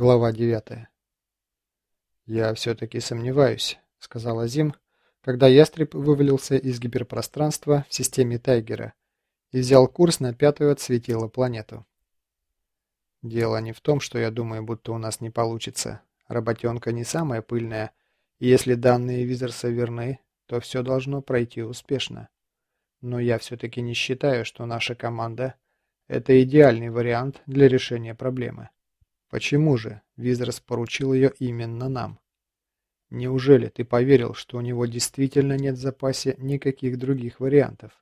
Глава 9. «Я все-таки сомневаюсь», — сказал Азим, когда ястреб вывалился из гиперпространства в системе Тайгера и взял курс на пятую от светила планету. «Дело не в том, что я думаю, будто у нас не получится. Работенка не самая пыльная, и если данные Визерса верны, то все должно пройти успешно. Но я все-таки не считаю, что наша команда — это идеальный вариант для решения проблемы». Почему же Визерс поручил ее именно нам? Неужели ты поверил, что у него действительно нет в запасе никаких других вариантов?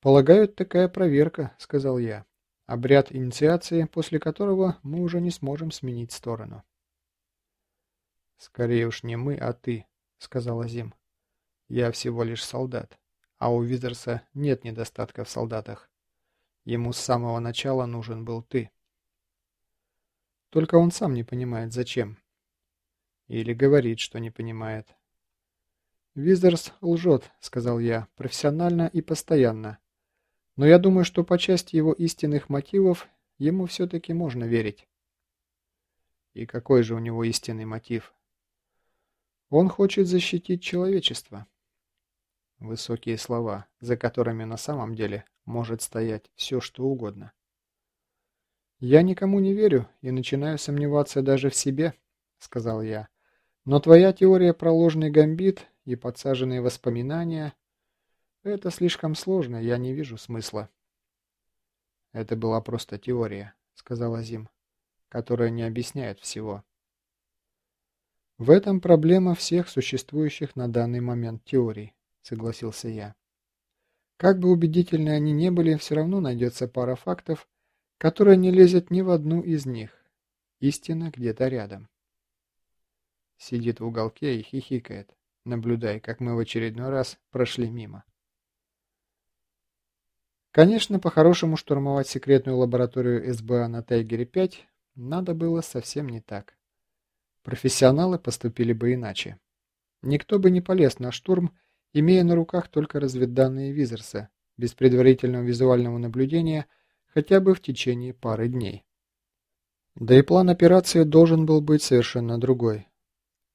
«Полагаю, такая проверка», — сказал я. «Обряд инициации, после которого мы уже не сможем сменить сторону». «Скорее уж не мы, а ты», — сказал Азим. «Я всего лишь солдат, а у Визерса нет недостатка в солдатах. Ему с самого начала нужен был ты». Только он сам не понимает, зачем. Или говорит, что не понимает. «Визерс лжет», — сказал я, — «профессионально и постоянно. Но я думаю, что по части его истинных мотивов ему все-таки можно верить». «И какой же у него истинный мотив?» «Он хочет защитить человечество». Высокие слова, за которыми на самом деле может стоять все, что угодно. «Я никому не верю и начинаю сомневаться даже в себе», — сказал я. «Но твоя теория про ложный гамбит и подсаженные воспоминания — это слишком сложно, я не вижу смысла». «Это была просто теория», — сказал Азим, — «которая не объясняет всего». «В этом проблема всех существующих на данный момент теорий», — согласился я. «Как бы убедительны они не были, все равно найдется пара фактов, которая не лезет ни в одну из них. Истина где-то рядом. Сидит в уголке и хихикает, наблюдая, как мы в очередной раз прошли мимо. Конечно, по-хорошему штурмовать секретную лабораторию СБА на Тайгере-5 надо было совсем не так. Профессионалы поступили бы иначе. Никто бы не полез на штурм, имея на руках только разведданные Визерса, без предварительного визуального наблюдения – хотя бы в течение пары дней. Да и план операции должен был быть совершенно другой.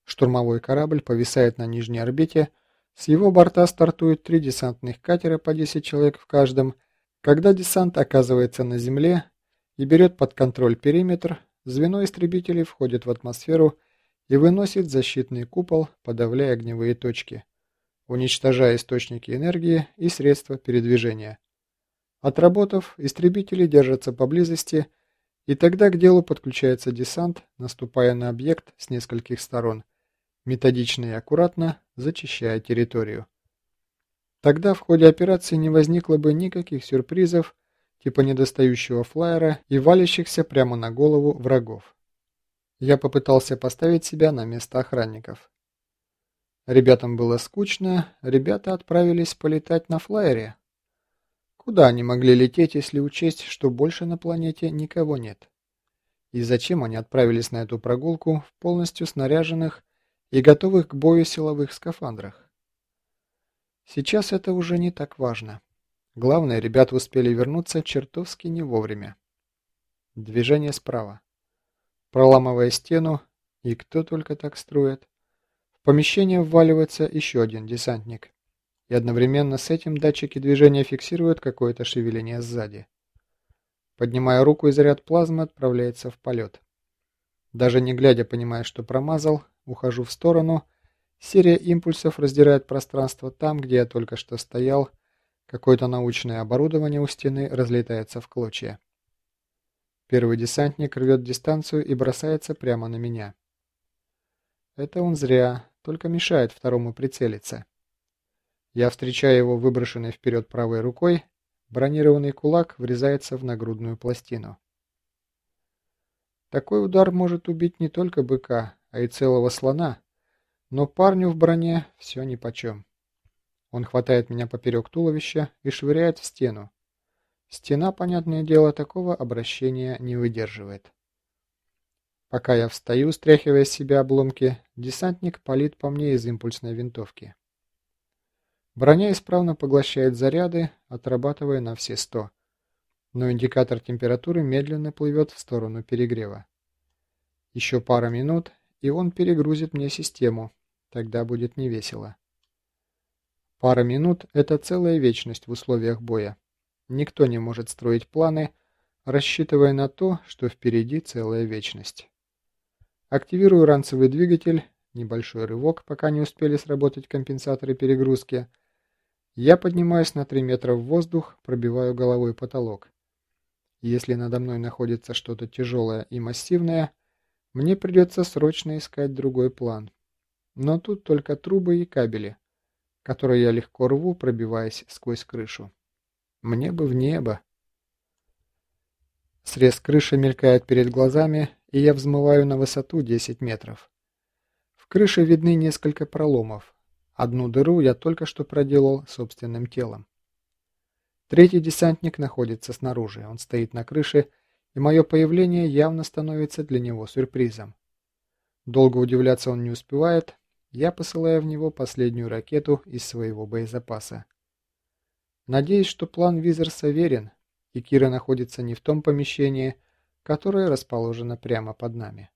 Штурмовой корабль повисает на нижней орбите, с его борта стартуют три десантных катера по 10 человек в каждом. Когда десант оказывается на земле и берет под контроль периметр, звено истребителей входит в атмосферу и выносит защитный купол, подавляя огневые точки, уничтожая источники энергии и средства передвижения. Отработав, истребители держатся поблизости, и тогда к делу подключается десант, наступая на объект с нескольких сторон, методично и аккуратно зачищая территорию. Тогда в ходе операции не возникло бы никаких сюрпризов, типа недостающего флайера и валящихся прямо на голову врагов. Я попытался поставить себя на место охранников. Ребятам было скучно, ребята отправились полетать на флайере, Куда они могли лететь, если учесть, что больше на планете никого нет? И зачем они отправились на эту прогулку в полностью снаряженных и готовых к бою силовых скафандрах? Сейчас это уже не так важно. Главное, ребята успели вернуться чертовски не вовремя. Движение справа. Проламывая стену, и кто только так строит, в помещение вваливается еще один десантник и одновременно с этим датчики движения фиксируют какое-то шевеление сзади. Поднимая руку, и заряд плазмы отправляется в полет. Даже не глядя, понимая, что промазал, ухожу в сторону. Серия импульсов раздирает пространство там, где я только что стоял. Какое-то научное оборудование у стены разлетается в клочья. Первый десантник рвет дистанцию и бросается прямо на меня. Это он зря, только мешает второму прицелиться. Я встречаю его выброшенной вперед правой рукой, бронированный кулак врезается в нагрудную пластину. Такой удар может убить не только быка, а и целого слона, но парню в броне все нипочем. Он хватает меня поперек туловища и швыряет в стену. Стена, понятное дело, такого обращения не выдерживает. Пока я встаю, стряхивая с себя обломки, десантник палит по мне из импульсной винтовки. Броня исправно поглощает заряды, отрабатывая на все сто. но индикатор температуры медленно плывет в сторону перегрева. Еще пара минут, и он перегрузит мне систему, тогда будет невесело. Пара минут – это целая вечность в условиях боя. Никто не может строить планы, рассчитывая на то, что впереди целая вечность. Активирую ранцевый двигатель, небольшой рывок, пока не успели сработать компенсаторы перегрузки. Я поднимаюсь на 3 метра в воздух, пробиваю головой потолок. Если надо мной находится что-то тяжелое и массивное, мне придется срочно искать другой план. Но тут только трубы и кабели, которые я легко рву, пробиваясь сквозь крышу. Мне бы в небо. Срез крыши мелькает перед глазами, и я взмываю на высоту 10 метров. Крыше видны несколько проломов. Одну дыру я только что проделал собственным телом. Третий десантник находится снаружи. Он стоит на крыше, и мое появление явно становится для него сюрпризом. Долго удивляться он не успевает. Я посылаю в него последнюю ракету из своего боезапаса. Надеюсь, что план Визерса верен, и Кира находится не в том помещении, которое расположено прямо под нами.